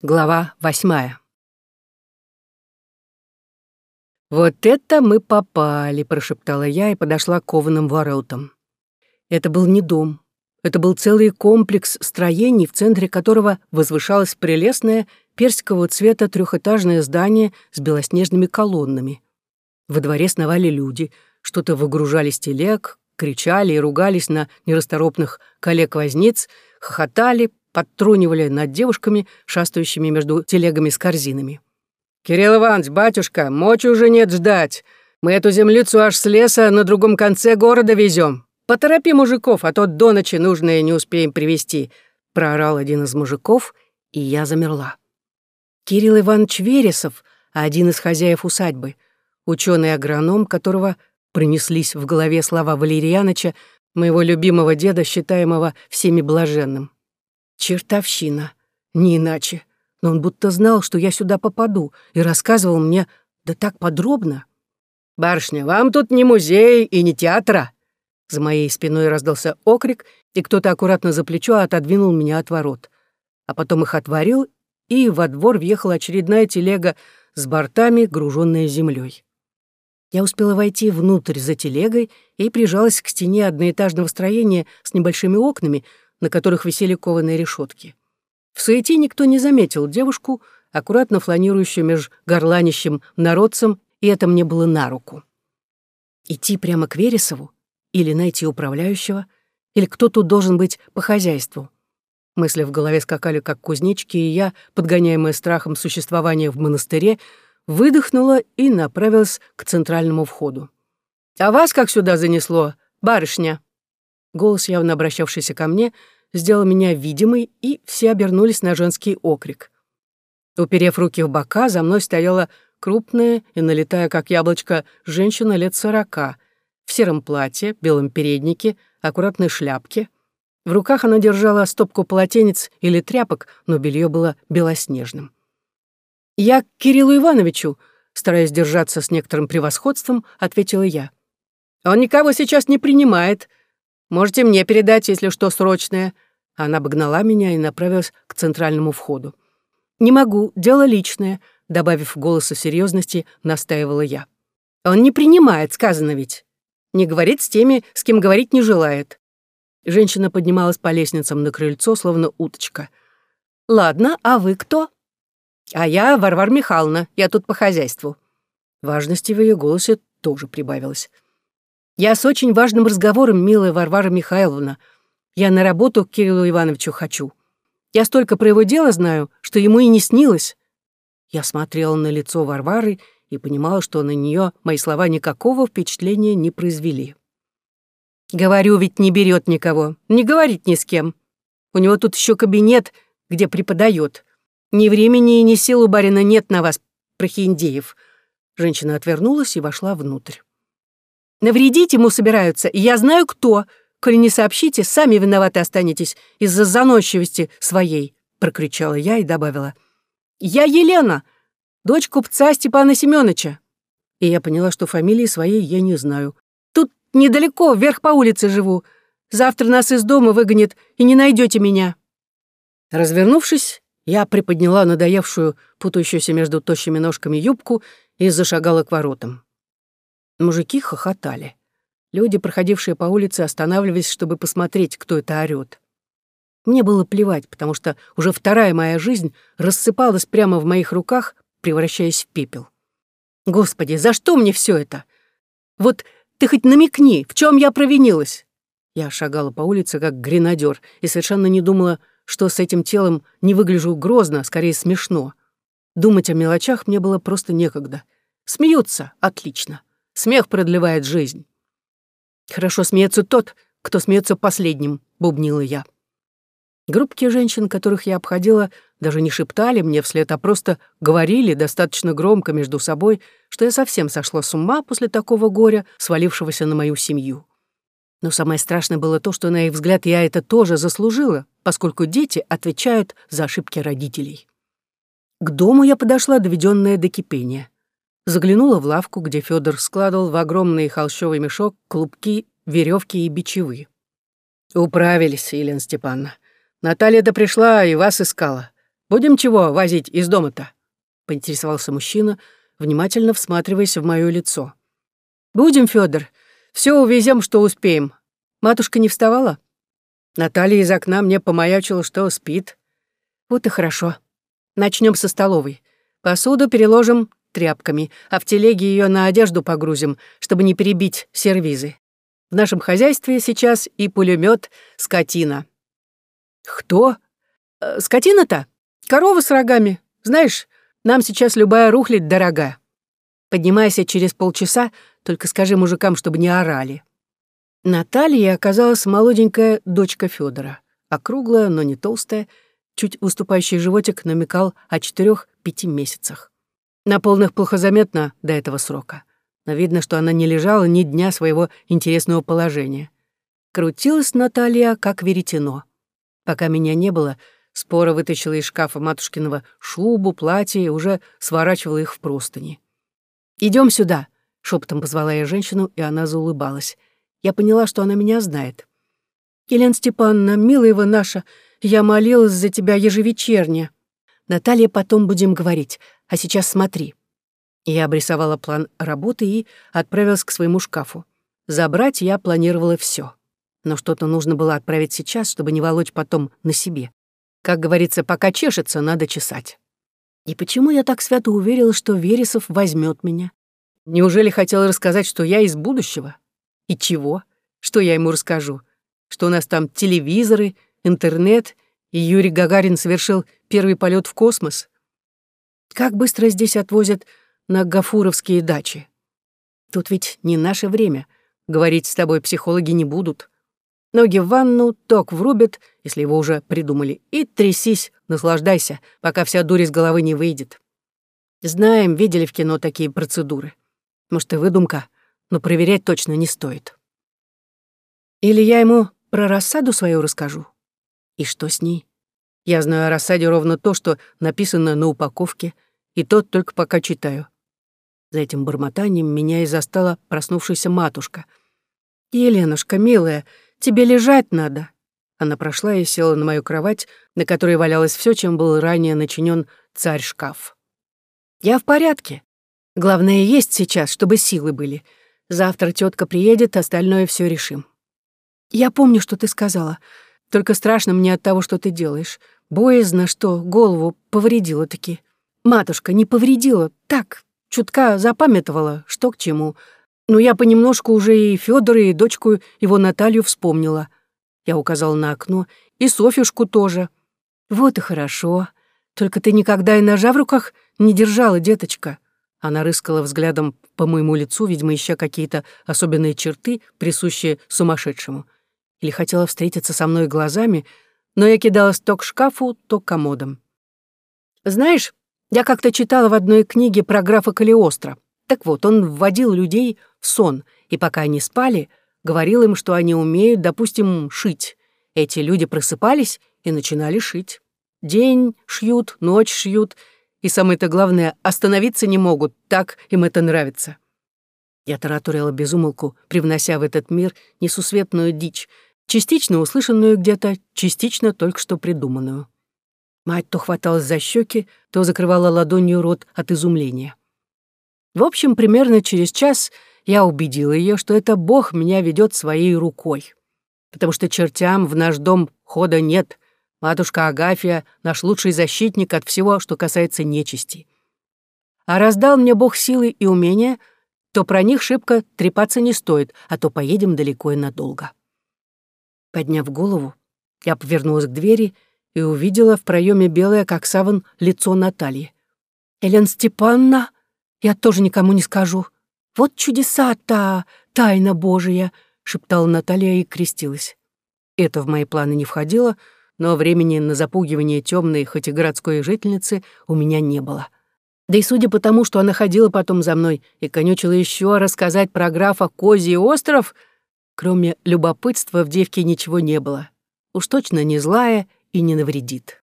Глава восьмая. «Вот это мы попали», — прошептала я и подошла к кованым воротам. Это был не дом. Это был целый комплекс строений, в центре которого возвышалось прелестное персикового цвета трехэтажное здание с белоснежными колоннами. Во дворе сновали люди, что-то выгружали с телег, кричали и ругались на нерасторопных коллег-возниц, хохотали, подтрунивали над девушками, шастающими между телегами с корзинами. «Кирилл Иванович, батюшка, мочи уже нет ждать. Мы эту землицу аж с леса на другом конце города везем. Поторопи мужиков, а то до ночи нужное не успеем привезти», — проорал один из мужиков, и я замерла. Кирилл Иванович Вересов, один из хозяев усадьбы, ученый-агроном, которого принеслись в голове слова Валерьяныча, моего любимого деда, считаемого всеми блаженным. Чертовщина. Не иначе. Но он будто знал, что я сюда попаду, и рассказывал мне да так подробно. «Барышня, вам тут не музей и не театра!» За моей спиной раздался окрик, и кто-то аккуратно за плечо отодвинул меня от ворот. А потом их отворил, и во двор въехала очередная телега с бортами, груженная землей. Я успела войти внутрь за телегой и прижалась к стене одноэтажного строения с небольшими окнами, на которых висели кованые решетки. В суете никто не заметил девушку, аккуратно фланирующую меж горланищем народцем, и это мне было на руку. Идти прямо к Вересову? Или найти управляющего? Или кто тут должен быть по хозяйству? Мысли в голове скакали, как кузнечки, и я, подгоняемая страхом существования в монастыре, выдохнула и направилась к центральному входу. «А вас как сюда занесло, барышня?» Голос, явно обращавшийся ко мне, сделал меня видимой, и все обернулись на женский окрик. Уперев руки в бока, за мной стояла крупная и налетая, как яблочко, женщина лет сорока, в сером платье, белом переднике, аккуратной шляпке. В руках она держала стопку полотенец или тряпок, но белье было белоснежным. «Я к Кириллу Ивановичу», стараясь держаться с некоторым превосходством, ответила я. «Он никого сейчас не принимает», Можете мне передать, если что срочное». Она обогнала меня и направилась к центральному входу. «Не могу, дело личное», — добавив голоса серьезности, настаивала я. «Он не принимает, сказано ведь. Не говорит с теми, с кем говорить не желает». Женщина поднималась по лестницам на крыльцо, словно уточка. «Ладно, а вы кто?» «А я Варвара Михайловна, я тут по хозяйству». Важности в ее голосе тоже прибавилось. Я с очень важным разговором, милая Варвара Михайловна. Я на работу к Кириллу Ивановичу хочу. Я столько про его дело знаю, что ему и не снилось». Я смотрела на лицо Варвары и понимала, что на нее мои слова никакого впечатления не произвели. «Говорю, ведь не берет никого, не говорит ни с кем. У него тут еще кабинет, где преподает. Ни времени и ни сил у барина нет на вас, прохиндеев». Женщина отвернулась и вошла внутрь. Навредить ему собираются, и я знаю, кто. Коли не сообщите, сами виноваты останетесь из-за заносчивости своей», — прокричала я и добавила. «Я Елена, дочь купца Степана Семёныча». И я поняла, что фамилии своей я не знаю. «Тут недалеко, вверх по улице живу. Завтра нас из дома выгонят, и не найдете меня». Развернувшись, я приподняла надоевшую, путающуюся между тощими ножками юбку и зашагала к воротам. Мужики хохотали. Люди, проходившие по улице, останавливались, чтобы посмотреть, кто это орёт. Мне было плевать, потому что уже вторая моя жизнь рассыпалась прямо в моих руках, превращаясь в пепел. Господи, за что мне все это? Вот ты хоть намекни, в чем я провинилась? Я шагала по улице, как гренадер, и совершенно не думала, что с этим телом не выгляжу грозно, скорее смешно. Думать о мелочах мне было просто некогда. Смеются — отлично. Смех продлевает жизнь. Хорошо смеется тот, кто смеется последним, бубнила я. Группки женщин, которых я обходила, даже не шептали мне вслед, а просто говорили достаточно громко между собой, что я совсем сошла с ума после такого горя, свалившегося на мою семью. Но самое страшное было то, что, на их взгляд, я это тоже заслужила, поскольку дети отвечают за ошибки родителей. К дому я подошла, доведенная до кипения заглянула в лавку, где Федор складывал в огромный холщовый мешок клубки, веревки и бичевы. «Управились, Елена Степановна. Наталья-то пришла и вас искала. Будем чего возить из дома-то?» — поинтересовался мужчина, внимательно всматриваясь в моё лицо. «Будем, Фёдор. Всё увезем, что успеем. Матушка не вставала?» Наталья из окна мне помаячила, что спит. Вот и хорошо. Начнем со столовой. Посуду переложим тряпками, а в телеге ее на одежду погрузим, чтобы не перебить сервизы. В нашем хозяйстве сейчас и пулемет скотина. Кто? Э, скотина-то? Корова с рогами. Знаешь, нам сейчас любая рухлядь дорога. Поднимайся через полчаса, только скажи мужикам, чтобы не орали. Наталья оказалась молоденькая дочка Федора, округлая, но не толстая, чуть выступающий животик намекал о четырех-пяти месяцах. На полных плохо заметно до этого срока, но видно, что она не лежала ни дня своего интересного положения. Крутилась Наталья, как веретено. Пока меня не было, спора вытащила из шкафа матушкиного шубу, платье и уже сворачивала их в простыни. Идем сюда», — шепотом позвала я женщину, и она заулыбалась. Я поняла, что она меня знает. «Елена Степановна, милая вы наша, я молилась за тебя ежевечерне. Наталья, потом будем говорить, а сейчас смотри». Я обрисовала план работы и отправилась к своему шкафу. Забрать я планировала все, Но что-то нужно было отправить сейчас, чтобы не волочь потом на себе. Как говорится, пока чешется, надо чесать. И почему я так свято уверила, что Вересов возьмет меня? Неужели хотел рассказать, что я из будущего? И чего? Что я ему расскажу? Что у нас там телевизоры, интернет, и Юрий Гагарин совершил первый полет в космос? Как быстро здесь отвозят на гафуровские дачи? Тут ведь не наше время. Говорить с тобой психологи не будут. Ноги в ванну, ток врубят, если его уже придумали, и трясись, наслаждайся, пока вся дурь из головы не выйдет. Знаем, видели в кино такие процедуры. Может, и выдумка, но проверять точно не стоит. Или я ему про рассаду свою расскажу. И что с ней? Я знаю о рассаде ровно то, что написано на упаковке, и то только пока читаю. За этим бормотанием меня и застала проснувшаяся матушка. «Еленушка, милая, тебе лежать надо». Она прошла и села на мою кровать, на которой валялось все, чем был ранее начинен царь-шкаф. «Я в порядке. Главное, есть сейчас, чтобы силы были. Завтра тетка приедет, остальное все решим. Я помню, что ты сказала. Только страшно мне от того, что ты делаешь. Боязно, что голову повредила таки. Матушка не повредила, так, чутка запамятовала, что к чему. Но я понемножку уже и Фёдора, и дочку его Наталью вспомнила. Я указала на окно, и Софюшку тоже. Вот и хорошо. Только ты никогда и ножа в руках не держала, деточка. Она рыскала взглядом по моему лицу, видимо, ища какие-то особенные черты, присущие сумасшедшему. Или хотела встретиться со мной глазами, но я кидалась то к шкафу, то к комодам. Знаешь, я как-то читала в одной книге про графа Калиостро. Так вот, он вводил людей в сон, и пока они спали, говорил им, что они умеют, допустим, шить. Эти люди просыпались и начинали шить. День шьют, ночь шьют — и самое-то главное, остановиться не могут, так им это нравится. Я тараторила безумолку, привнося в этот мир несусветную дичь, частично услышанную где-то, частично только что придуманную. Мать то хваталась за щеки, то закрывала ладонью рот от изумления. В общем, примерно через час я убедила ее, что это Бог меня ведет своей рукой, потому что чертям в наш дом хода нет — Матушка Агафья — наш лучший защитник от всего, что касается нечисти. А раздал мне Бог силы и умения, то про них шибко трепаться не стоит, а то поедем далеко и надолго. Подняв голову, я повернулась к двери и увидела в проеме белое, как саван, лицо Натальи. «Элен Степановна, я тоже никому не скажу. Вот чудеса-то, тайна Божия!» — шептала Наталья и крестилась. Это в мои планы не входило — но времени на запугивание темной, хоть и городской жительницы, у меня не было. Да и судя по тому, что она ходила потом за мной и конючила еще рассказать про графа Козий остров, кроме любопытства в девке ничего не было. Уж точно не злая и не навредит.